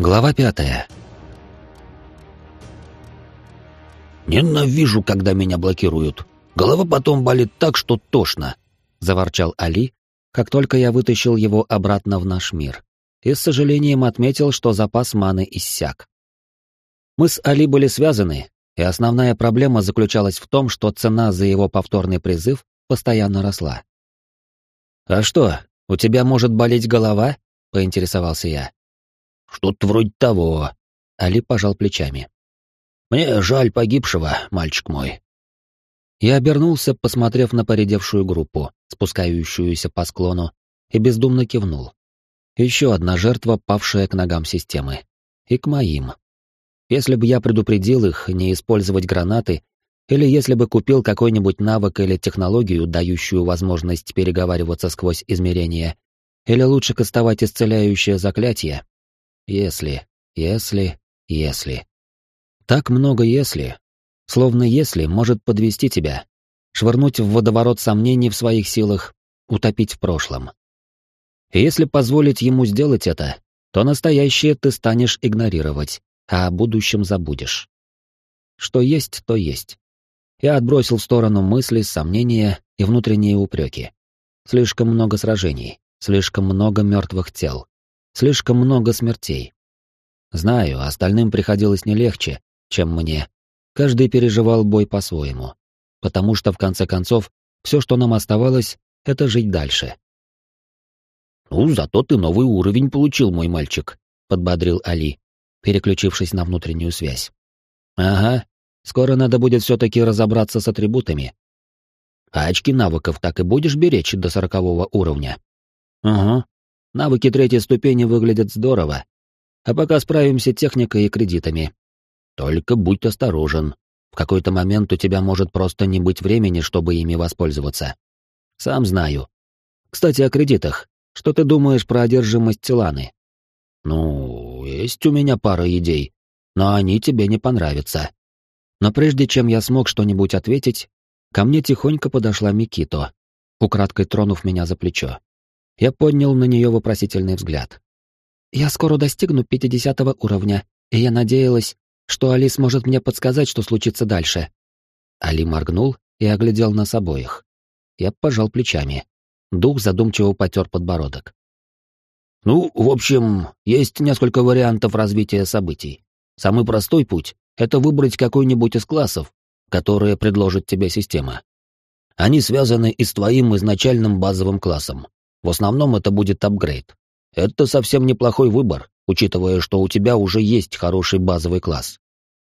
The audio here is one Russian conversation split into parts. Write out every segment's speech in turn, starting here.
Глава пятая. «Ненавижу, когда меня блокируют. Голова потом болит так, что тошно», — заворчал Али, как только я вытащил его обратно в наш мир, и с сожалением отметил, что запас маны иссяк. Мы с Али были связаны, и основная проблема заключалась в том, что цена за его повторный призыв постоянно росла. «А что, у тебя может болеть голова?» — поинтересовался я. Что-то вроде того. Али пожал плечами. Мне жаль погибшего, мальчик мой. Я обернулся, посмотрев на поредевшую группу, спускающуюся по склону, и бездумно кивнул. Еще одна жертва, павшая к ногам системы. И к моим. Если бы я предупредил их не использовать гранаты, или если бы купил какой-нибудь навык или технологию, дающую возможность переговариваться сквозь измерения, или лучше кастовать исцеляющее заклятие, если, если, если. Так много «если». Словно «если» может подвести тебя, швырнуть в водоворот сомнений в своих силах, утопить в прошлом. И если позволить ему сделать это, то настоящее ты станешь игнорировать, а о будущем забудешь. Что есть, то есть. Я отбросил в сторону мысли, сомнения и внутренние упреки. Слишком много сражений, слишком много мертвых тел. Слишком много смертей. Знаю, остальным приходилось не легче, чем мне. Каждый переживал бой по-своему. Потому что, в конце концов, все, что нам оставалось, это жить дальше. «Ну, зато ты новый уровень получил, мой мальчик», — подбодрил Али, переключившись на внутреннюю связь. «Ага, скоро надо будет все-таки разобраться с атрибутами. А очки навыков так и будешь беречь до сорокового уровня?» «Угу, Навыки третьей ступени выглядят здорово. А пока справимся техникой и кредитами. Только будь осторожен. В какой-то момент у тебя может просто не быть времени, чтобы ими воспользоваться. Сам знаю. Кстати, о кредитах. Что ты думаешь про одержимость Тиланы? Ну, есть у меня пара идей, но они тебе не понравятся. Но прежде чем я смог что-нибудь ответить, ко мне тихонько подошла Микито, украдкой тронув меня за плечо. Я поднял на нее вопросительный взгляд. «Я скоро достигну пятидесятого уровня, и я надеялась, что Али сможет мне подсказать, что случится дальше». Али моргнул и оглядел нас обоих. Я пожал плечами. Дух задумчиво потер подбородок. «Ну, в общем, есть несколько вариантов развития событий. Самый простой путь — это выбрать какой-нибудь из классов, которые предложит тебе система. Они связаны и с твоим изначальным базовым классом, в основном это будет апгрейд. Это совсем неплохой выбор, учитывая, что у тебя уже есть хороший базовый класс.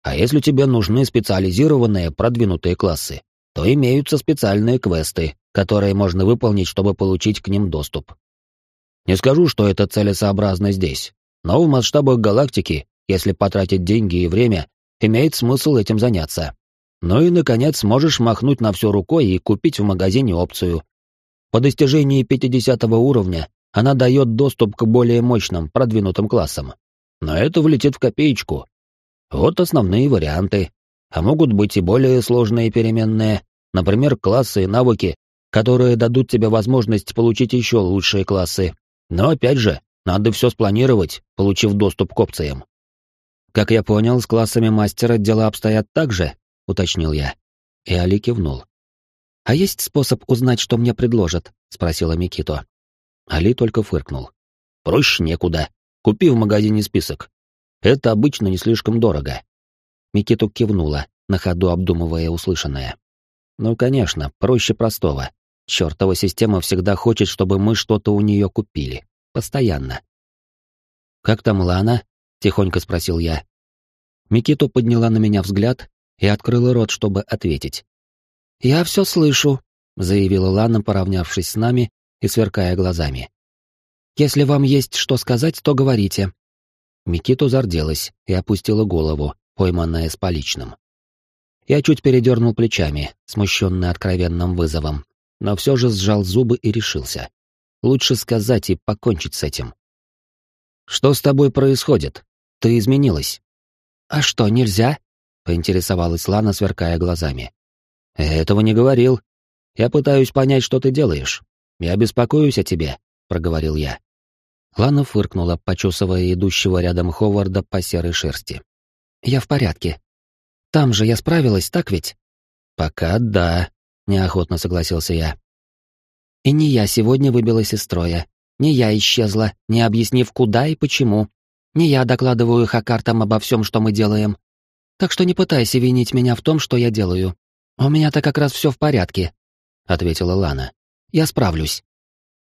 А если тебе нужны специализированные продвинутые классы, то имеются специальные квесты, которые можно выполнить, чтобы получить к ним доступ. Не скажу, что это целесообразно здесь, но в масштабах галактики, если потратить деньги и время, имеет смысл этим заняться. Ну и, наконец, можешь махнуть на все рукой и купить в магазине опцию, по достижении 50 уровня она дает доступ к более мощным, продвинутым классам. Но это влетит в копеечку. Вот основные варианты. А могут быть и более сложные переменные, например, классы и навыки, которые дадут тебе возможность получить еще лучшие классы. Но опять же, надо все спланировать, получив доступ к опциям. «Как я понял, с классами мастера дела обстоят так же?» — уточнил я. И Али кивнул. «А есть способ узнать, что мне предложат?» — спросила Микито. Али только фыркнул. «Проще некуда. Купи в магазине список. Это обычно не слишком дорого». Микито кивнула, на ходу обдумывая услышанное. «Ну, конечно, проще простого. Чёртова система всегда хочет, чтобы мы что-то у нее купили. Постоянно». «Как там Лана?» — тихонько спросил я. Микито подняла на меня взгляд и открыла рот, чтобы ответить. «Я все слышу», — заявила Лана, поравнявшись с нами и сверкая глазами. «Если вам есть что сказать, то говорите». Микиту зарделась и опустила голову, пойманная с поличным. Я чуть передернул плечами, смущенный откровенным вызовом, но все же сжал зубы и решился. Лучше сказать и покончить с этим. «Что с тобой происходит? Ты изменилась?» «А что, нельзя?» — поинтересовалась Лана, сверкая глазами. «Этого не говорил. Я пытаюсь понять, что ты делаешь. Я беспокоюсь о тебе», — проговорил я. Лана фыркнула, почесывая идущего рядом Ховарда по серой шерсти. «Я в порядке. Там же я справилась, так ведь?» «Пока да», — неохотно согласился я. «И не я сегодня выбилась из строя. Не я исчезла, не объяснив, куда и почему. Не я докладываю Хакартам обо всем, что мы делаем. Так что не пытайся винить меня в том, что я делаю. У меня-то как раз все в порядке», — ответила Лана. «Я справлюсь».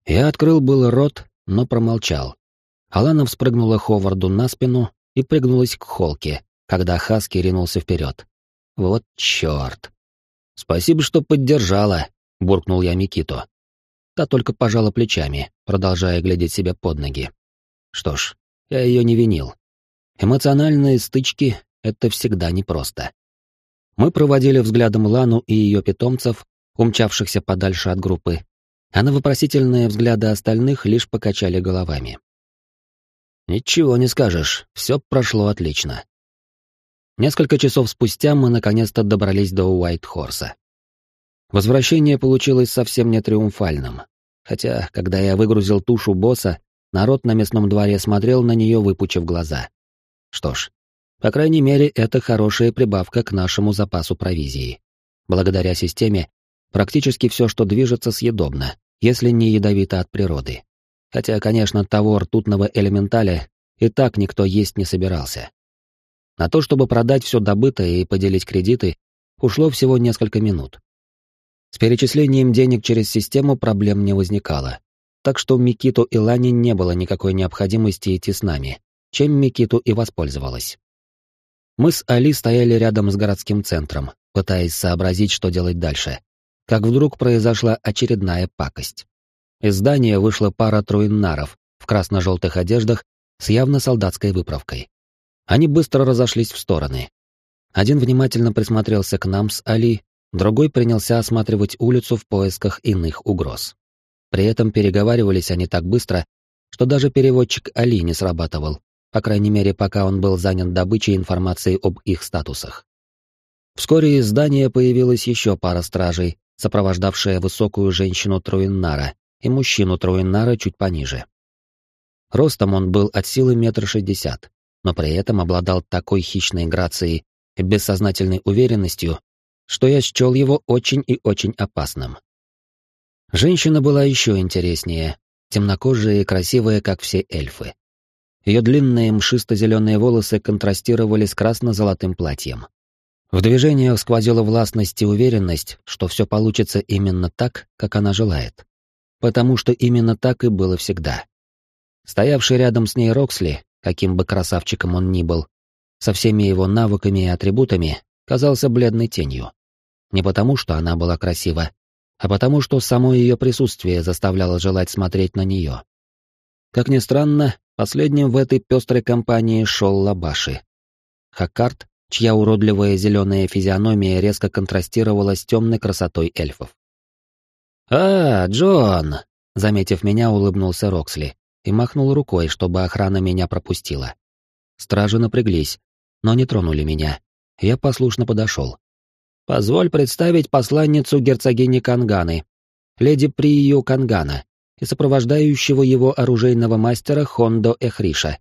Я открыл был рот, но промолчал. Алана вспрыгнула Ховарду на спину и пригнулась к холке, когда Хаски ринулся вперед. Вот черт. «Спасибо, что поддержала», — буркнул я Микиту. Та только пожала плечами, продолжая глядеть себе под ноги. Что ж, я ее не винил. Эмоциональные стычки — это всегда непросто. Мы проводили взглядом Лану и ее питомцев, умчавшихся подальше от группы, а на вопросительные взгляды остальных лишь покачали головами. Ничего не скажешь, все прошло отлично. Несколько часов спустя мы наконец-то добрались до Уайт-Хорса. Возвращение получилось совсем не триумфальным, хотя, когда я выгрузил тушу босса, народ на местном дворе смотрел на нее, выпучив глаза. Что ж, по крайней мере, это хорошая прибавка к нашему запасу провизии. Благодаря системе Практически все, что движется, съедобно, если не ядовито от природы. Хотя, конечно, того ртутного элементаля и так никто есть не собирался. На то, чтобы продать все добытое и поделить кредиты, ушло всего несколько минут. С перечислением денег через систему проблем не возникало. Так что Микиту и Лане не было никакой необходимости идти с нами, чем Микиту и воспользовалась. Мы с Али стояли рядом с городским центром, пытаясь сообразить, что делать дальше как вдруг произошла очередная пакость. Из здания вышла пара труиннаров в красно-желтых одеждах с явно солдатской выправкой. Они быстро разошлись в стороны. Один внимательно присмотрелся к нам с Али, другой принялся осматривать улицу в поисках иных угроз. При этом переговаривались они так быстро, что даже переводчик Али не срабатывал, по крайней мере, пока он был занят добычей информации об их статусах. Вскоре из здания появилась еще пара стражей, сопровождавшая высокую женщину Труиннара и мужчину Труиннара чуть пониже. Ростом он был от силы метр шестьдесят, но при этом обладал такой хищной грацией и бессознательной уверенностью, что я счел его очень и очень опасным. Женщина была еще интереснее, темнокожая и красивая, как все эльфы. Ее длинные мшисто-зеленые волосы контрастировали с красно-золотым платьем. В движениях сквозила властность и уверенность, что все получится именно так, как она желает. Потому что именно так и было всегда. Стоявший рядом с ней Роксли, каким бы красавчиком он ни был, со всеми его навыками и атрибутами, казался бледной тенью. Не потому, что она была красива, а потому, что само ее присутствие заставляло желать смотреть на нее. Как ни странно, последним в этой пестрой компании шел Лабаши. Хакарт чья уродливая зеленая физиономия резко контрастировала с темной красотой эльфов. «А, Джон!» — заметив меня, улыбнулся Роксли и махнул рукой, чтобы охрана меня пропустила. Стражи напряглись, но не тронули меня. Я послушно подошел. «Позволь представить посланницу герцогини Канганы, леди Прию Кангана и сопровождающего его оружейного мастера Хондо Эхриша».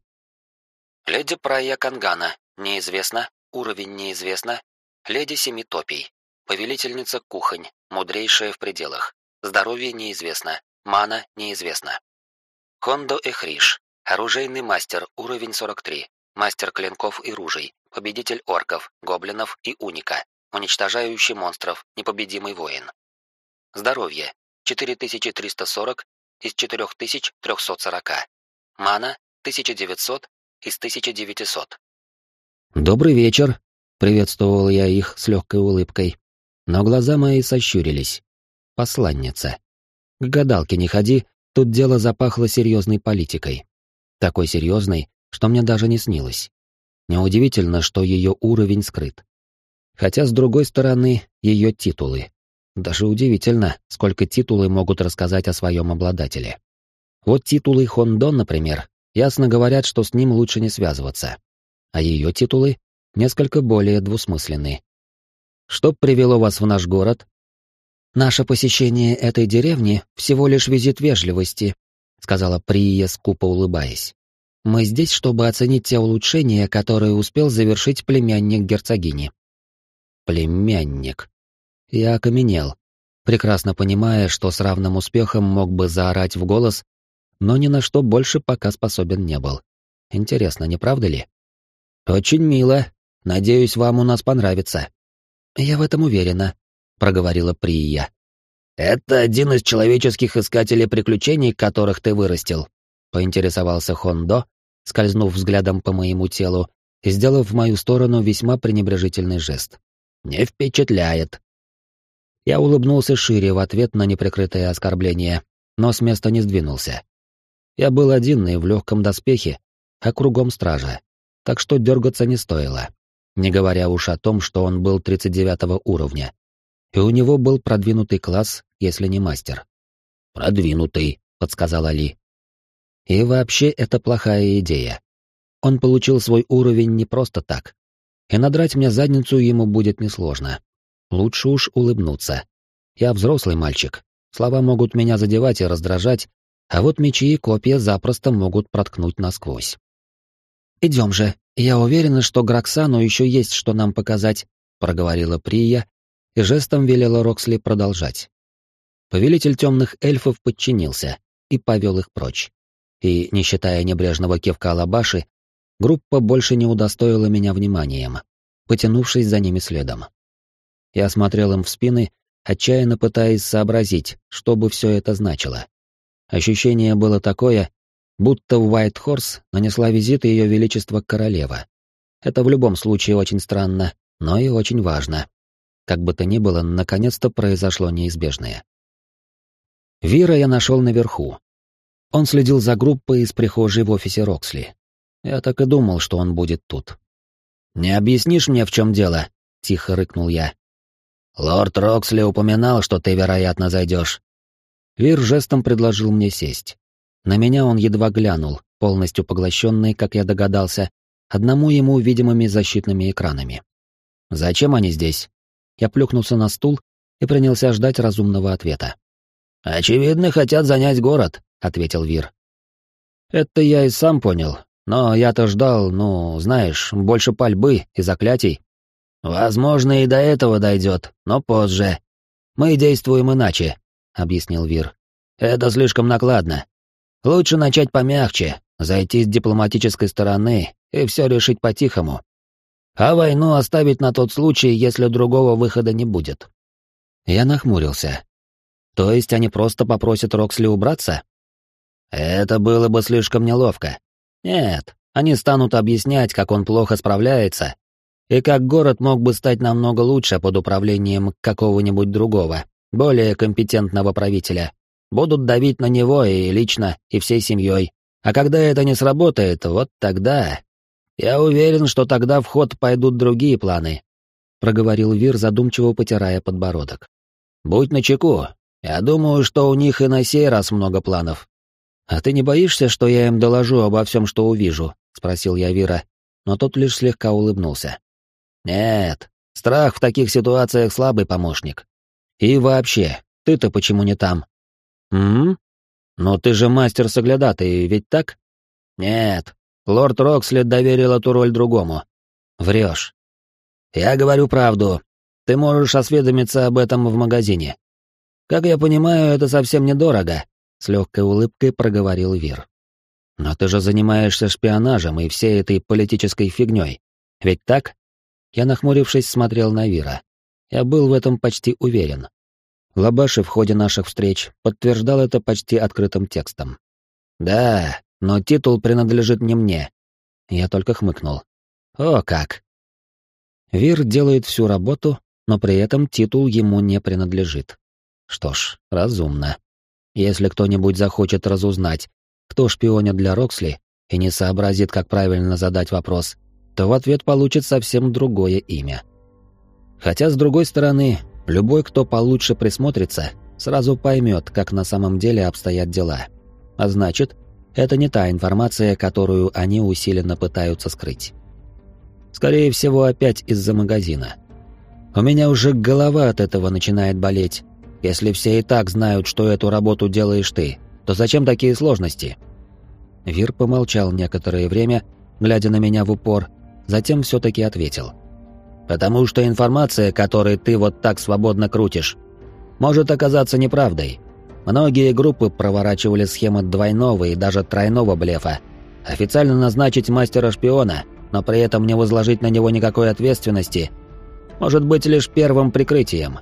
«Леди Прая Кангана, неизвестно, Уровень неизвестно. Леди Семи. Повелительница Кухонь, мудрейшая в пределах. Здоровье неизвестно. Мана неизвестно. Хондо Эхриш. Оружейный мастер, уровень 43. Мастер клинков и ружей. Победитель орков, гоблинов и уника. Уничтожающий монстров, непобедимый воин. Здоровье. 4340 из 4340. Мана 1900 из 1900. «Добрый вечер», — приветствовал я их с легкой улыбкой. Но глаза мои сощурились. «Посланница. К гадалке не ходи, тут дело запахло серьезной политикой. Такой серьезной, что мне даже не снилось. Неудивительно, что ее уровень скрыт. Хотя, с другой стороны, ее титулы. Даже удивительно, сколько титулы могут рассказать о своем обладателе. Вот титулы Хондон, например, ясно говорят, что с ним лучше не связываться а ее титулы несколько более двусмысленны. Что привело вас в наш город? Наше посещение этой деревни всего лишь визит вежливости. — сказала Прия, скупо улыбаясь. «Мы здесь, чтобы оценить те улучшения, которые успел завершить племянник герцогини». «Племянник». Я окаменел, прекрасно понимая, что с равным успехом мог бы заорать в голос, но ни на что больше пока способен не был. Интересно, не правда ли? «Очень мило. Надеюсь, вам у нас понравится». «Я в этом уверена», — проговорила Прия. «Это один из человеческих искателей приключений, которых ты вырастил», — поинтересовался Хондо, скользнув взглядом по моему телу и сделав в мою сторону весьма пренебрежительный жест. «Не впечатляет». Я улыбнулся шире в ответ на неприкрытое оскорбление, но с места не сдвинулся. Я был один и в легком доспехе, а кругом стража, так что дергаться не стоило, не говоря уж о том, что он был 39 уровня, и у него был продвинутый класс, если не мастер. «Продвинутый», — подсказал Али. И вообще это плохая идея. Он получил свой уровень не просто так. И надрать мне задницу ему будет несложно. Лучше уж улыбнуться. Я взрослый мальчик. Слова могут меня задевать и раздражать, а вот мечи и копья запросто могут проткнуть насквозь. «Идем же. Я уверена, что Граксану еще есть что нам показать», — проговорила Прия, и жестом велела Роксли продолжать. Повелитель темных эльфов подчинился и повел их прочь. И, не считая небрежного кивка Лабаши, группа больше не удостоила меня вниманием, потянувшись за ними следом. Я смотрел им в спины, отчаянно пытаясь сообразить, что бы все это значило. Ощущение было такое, будто в Уайт Хорс нанесла визит ее величества королева. Это в любом случае очень странно, но и очень важно. Как бы то ни было, наконец-то произошло неизбежное. Вира я нашел наверху. Он следил за группой из прихожей в офисе Роксли. Я так и думал, что он будет тут. «Не объяснишь мне, в чем дело?» — тихо рыкнул я. «Лорд Роксли упоминал, что ты, вероятно, зайдешь». Вир жестом предложил мне сесть. На меня он едва глянул, полностью поглощенный, как я догадался, одному ему видимыми защитными экранами. «Зачем они здесь?» Я плюхнулся на стул и принялся ждать разумного ответа. «Очевидно, хотят занять город», — ответил Вир. «Это я и сам понял, но я-то ждал, ну, знаешь, больше пальбы и заклятий. Возможно, и до этого дойдет, но позже. Мы действуем иначе», — объяснил Вир. «Это слишком накладно. Лучше начать помягче, зайти с дипломатической стороны и все решить по-тихому а войну оставить на тот случай, если другого выхода не будет. Я нахмурился. То есть они просто попросят Роксли убраться? Это было бы слишком неловко. Нет, они станут объяснять, как он плохо справляется, и как город мог бы стать намного лучше под управлением какого-нибудь другого, более компетентного правителя. Будут давить на него и лично, и всей семьей. А когда это не сработает, вот тогда «Я уверен, что тогда в ход пойдут другие планы», — проговорил Вир, задумчиво потирая подбородок. «Будь начеку. Я думаю, что у них и на сей раз много планов». «А ты не боишься, что я им доложу обо всем, что увижу?» — спросил я Вира, но тот лишь слегка улыбнулся. «Нет, страх в таких ситуациях слабый помощник. И вообще, ты-то почему не там?» «М? Но ты же мастер соглядатый, ведь так?» «Нет, Лорд Рокслет доверил эту роль другому. Врешь. Я говорю правду. Ты можешь осведомиться об этом в магазине. Как я понимаю, это совсем недорого, с легкой улыбкой проговорил Вир. Но ты же занимаешься шпионажем и всей этой политической фигней. Ведь так? Я, нахмурившись, смотрел на Вира. Я был в этом почти уверен. Лабаши в ходе наших встреч подтверждал это почти открытым текстом. Да, но титул принадлежит не мне. Я только хмыкнул. О, как! Вир делает всю работу, но при этом титул ему не принадлежит. Что ж, разумно. Если кто-нибудь захочет разузнать, кто шпионит для Роксли, и не сообразит, как правильно задать вопрос, то в ответ получит совсем другое имя. Хотя, с другой стороны, любой, кто получше присмотрится, сразу поймет, как на самом деле обстоят дела. А значит, это не та информация, которую они усиленно пытаются скрыть. Скорее всего, опять из-за магазина. У меня уже голова от этого начинает болеть. Если все и так знают, что эту работу делаешь ты, то зачем такие сложности?» Вир помолчал некоторое время, глядя на меня в упор, затем все-таки ответил. «Потому что информация, которой ты вот так свободно крутишь, может оказаться неправдой. Многие группы проворачивали схемы двойного и даже тройного блефа. Официально назначить мастера-шпиона, но при этом не возложить на него никакой ответственности, может быть лишь первым прикрытием.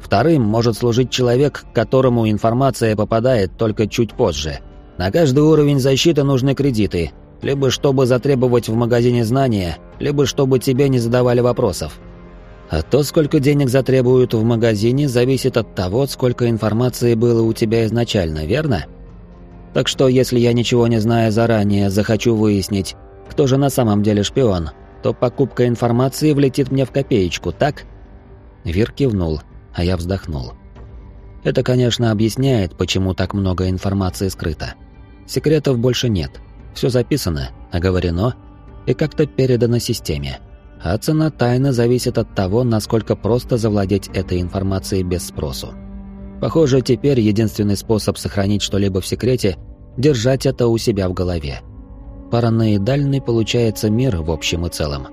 Вторым может служить человек, которому информация попадает только чуть позже. На каждый уровень защиты нужны кредиты, либо чтобы затребовать в магазине знания, либо чтобы тебе не задавали вопросов. А то, сколько денег затребуют в магазине, зависит от того, сколько информации было у тебя изначально, верно? Так что, если я ничего не зная заранее, захочу выяснить, кто же на самом деле шпион, то покупка информации влетит мне в копеечку, так? Вир кивнул, а я вздохнул. Это, конечно, объясняет, почему так много информации скрыто. Секретов больше нет. Все записано, оговорено и как-то передано системе а цена тайны зависит от того, насколько просто завладеть этой информацией без спросу. Похоже, теперь единственный способ сохранить что-либо в секрете – держать это у себя в голове. Параноидальный получается мир в общем и целом.